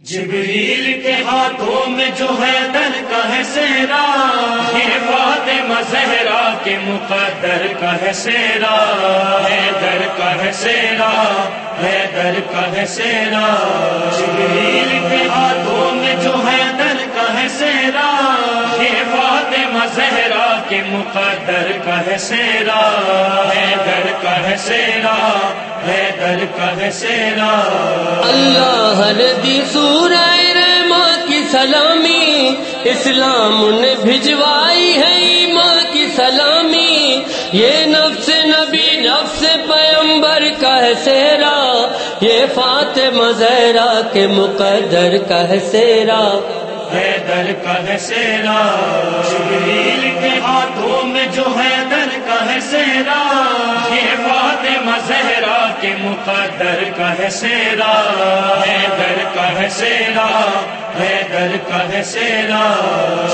جبریل کے ہاتھوں میں جو ہے در کا ہے سہرا، یہ فاطمہ زہرا کے مقدر کا ہے سیرا ہے در کا ہے سہرا ہے در کا ہے سہرا۔ جبریل کے ہاتھوں میں جو ہے در کا ہے سہرا۔ فاطمہ زہرا کے مقدر کا ہے سیرا، ہے در کا ہے سیرا، ہے در کا ہے سیرا۔ اللہ ردی سورہ رحماں کی سلامی، اسلام نے بھجوائی ہے ایمان کی سلامی۔ یہ نفس نبی، نفس پیمبر کا ہے سیرا۔ یہ فاطمہ زہرا کے مقدر کا ہے سیرا۔ ہے در کا ہے سیرا۔ جبریل کے ہاتھوں میں جو ہے در کا ہے سیرا۔ یہ فاطمہ زہرا کے مقدر کا ہے سیرا۔ ہے در کا ہے سیرا۔ ہے در کا ہے سیرا۔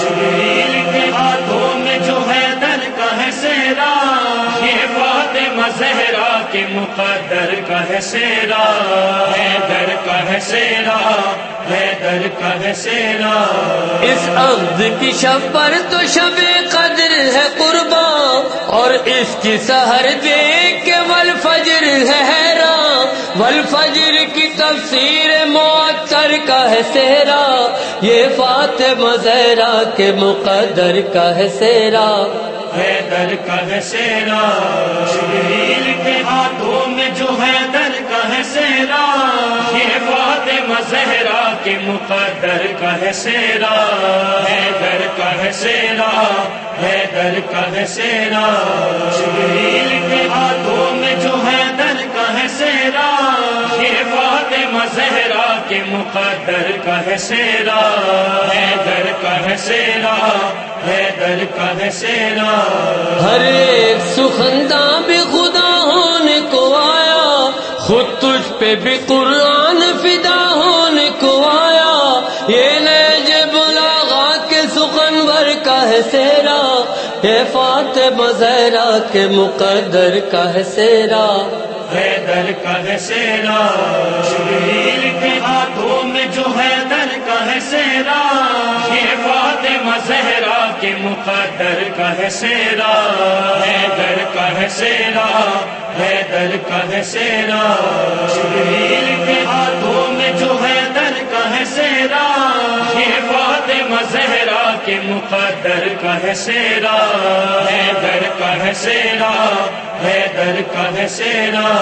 جبریل کے ہاتھوں میں جو ہے در کا ہے سیرا۔ یہ فاطمہ زہرا کے مقدر کا ہے سیرا ہے در کا ہے سیرا ہے در کا ہے سیرا۔ اس عبد کی شب پر تو شب قدر ہے قربان اور اس کی سحر دیکھ کے ول فجر ہے حیران۔ ول فجر کی تفسیر معطر کا ہے سیرا۔ یہ فاطمہ زہرا کے مقدر کا ہے سیرا۔ ہے در کا ہے سیرا۔ جبریل کے ہاتھوں میں جو ہے در کا ہے سیرا۔ یہ فاطمہ زہرا کے مقدر کا ہے سیرا۔ ہے در کا ہے سیرا۔ ہے در کا ہے سیرا۔ جبریل کے ہاتھوں میں جو ہے سیرا یہ فاطمہ زہرا کے مقدر کا ہے سیرا. ہے در کا ہے سیرا. ہے در کا ہے سیرا. ہر ایک سخندہ بھی خدا ہونے کو آیا. خود تجھ پہ بھی قرآن فدا ہونے کو آیا. یہ نیج بلاغا کے سخنور کا ہے سیرا. یہ فاطمہ زہرا کے مقدر کا ہے سیرا. ہے در کا ہے سیرا جبریل کے ہاتھوں میں جو ہے در کا ہے سیرا یہ فاطمہ زہرا کے مقدر کا ہے سیرا ہے در کا ہے سیرا ہے در کا ہے سیرا جبریل کے ہاتھوں میں جو ہے در کا ہے سیرا مقدر کا ہے سیرا۔ ہے در کا ہے سیرا۔ ہے در کا ہے سیرا۔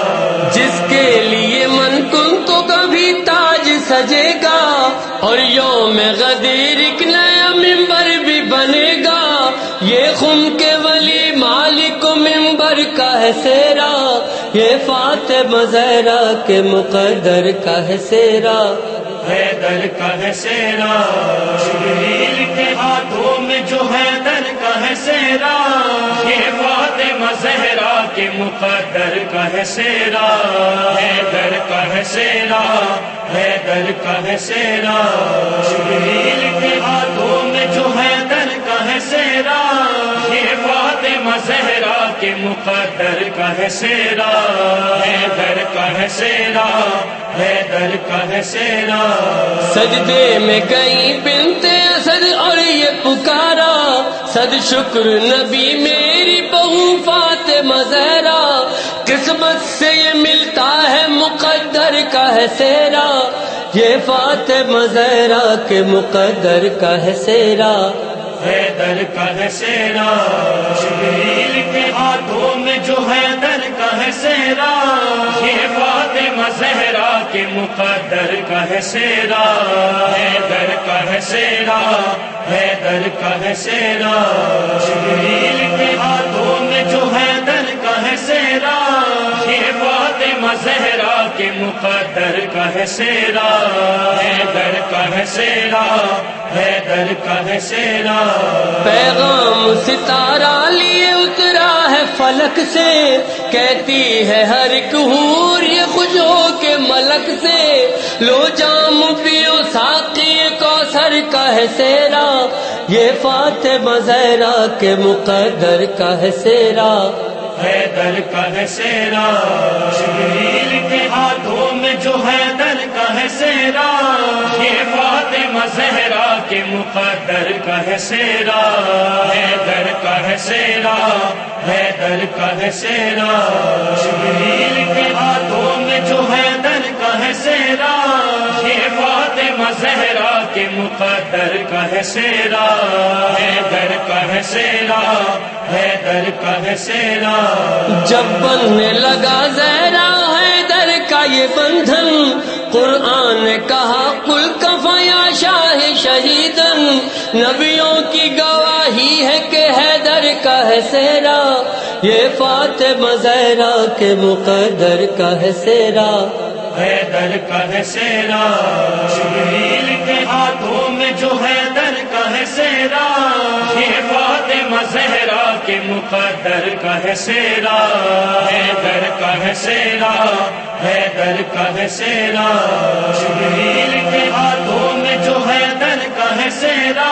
جس کے لیے من کن تو کبھی تاج سجے گا اور یوم غدیر ایک نیا ممبر بھی بنے گا۔ یہ خم کے ولی مالک ممبر کا ہے سیرا۔ یہ فاتح زہرا کے مقدر کا ہے سیرا۔ ہے در کا ہے سیرا۔ جبریل کے ہاتھوں میں جو ہے در کا ہے سیرا۔ یہ فاطمہ زہرا کے مقدر کا ہے سیرا۔ ہے دل کا ہے سیرا۔ ہے دل کا ہے سیرا۔ جبریل کے ہاتھوں میں جو ہے در کا مقدر کا ہے سیرا ہے در کا ہے سیرا ہے در کا ہے سیرا۔ سجدے میں گئی بنت اسد اور یہ پکارا۔ صد شکر نبی میری بہو فاطمہ زہرا۔ قسمت سے یہ ملتا ہے مقدر کا ہے سیرا۔ یہ فاطمہ زہرا کے مقدر کا ہے سیرا۔ ہے در کا ہے سیرا۔ جبریل کے ہاتھوں میں جو ہے در کا ہے سیرا۔ یہ فاطمہ زہرا کے مقدر کا ہے سیرا۔ ہے در کا ہے سیرا۔ ہے در کا ہے سیرا۔ جبریل کے ہاتھوں میں جو ہے در کا ہے سیرا۔ زہرا کے مقدر کا ہے سیرا۔ ہے در کا ہے سیرا۔ ہے در کا ہے سیرا۔ پیغام ستارہ لیے اترا ہے فلک سے۔ کہتی ہے ہر ایک حور یہ خوش ہو کے ملک سے۔ لو جام پیو ساقی کوثر کا ہے سیرا۔ یہ فاتح زہرا کے مقدر کا ہے سیرا۔ ہے در کا ہے سیرا۔ جبریل کے ہاتھوں میں جو ہے در کا ہے سیرا۔ یہ فاطمہ زہرا کے مقدر کا ہے سیرا۔ ہے در کا ہے سیرا۔ ہے در کا ہے سیرا۔ شبیل کے ہاتھوں میں جو ہے در کا ہے سیرا۔ فاطمہ زہرا کے مقدر کا ہے سیرا۔ ہے در کا ہے سیرا۔ ہے در کا ہے سیرا۔ جب بننے لگا زہرا ہے در کا یہ بندھن۔ قرآن نے کہا کل کفایا شاہ شہیدن۔ نبیوں کی گواہی ہے کہ حیدر کا ہے سیرا۔ یہ فاطمہ زہرا کے مقدر کا ہے سیرا۔ ہے در کا ہے سیرا۔ شبیل کے ہاتھوں میں جو ہے در کا ہے سیرا۔ یہ فاطمہ زہرا کے مقدر کا ہے سیرا۔ ہے در کا ہے سیرا۔ ہے در کا ہے سیرا۔ شبیل کے ہاتھوں میں جو ہے در کا ہے سیرا۔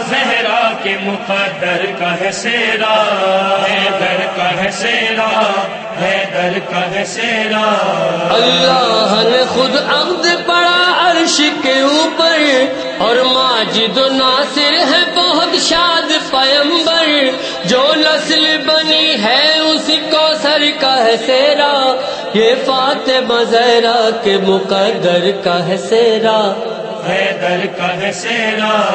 زہرا کے مقدر کا ہے سیرا۔ ہے در کا ہے سیرا۔ ہے در کا ہے سیرا۔ اللہ نے خود عبد پڑا عرش کے اوپر اور ماجد و ناصر ہے بہت شاد پیمبر۔ جو نسل بنی ہے اس کو سر کا ہے سیرا۔ یہ فاتح زہرا کے مقدر کا ہے سیرا۔ ہے در کا ہے سیرا۔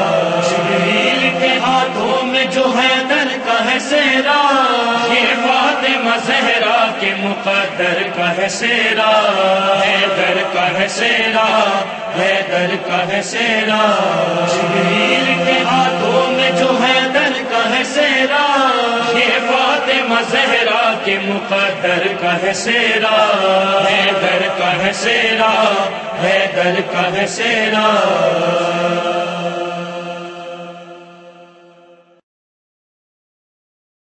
شبیل کے ہاتھوں میں جو ہے در کا ہے سیرا۔ یہ فاطمہ زہرا کے مقدر کا ہے سیرا۔ ہے در کا ہے سیرا۔ ہے در کا ہے سیرا۔ شبیل کے ہاتھوں میں جو ہے کا ہے سیرا۔ فاطمہ زہرا کے مقدر کا ہے سیرا. ہے در کا ہے سیرا. ہے در کا ہے سیرا.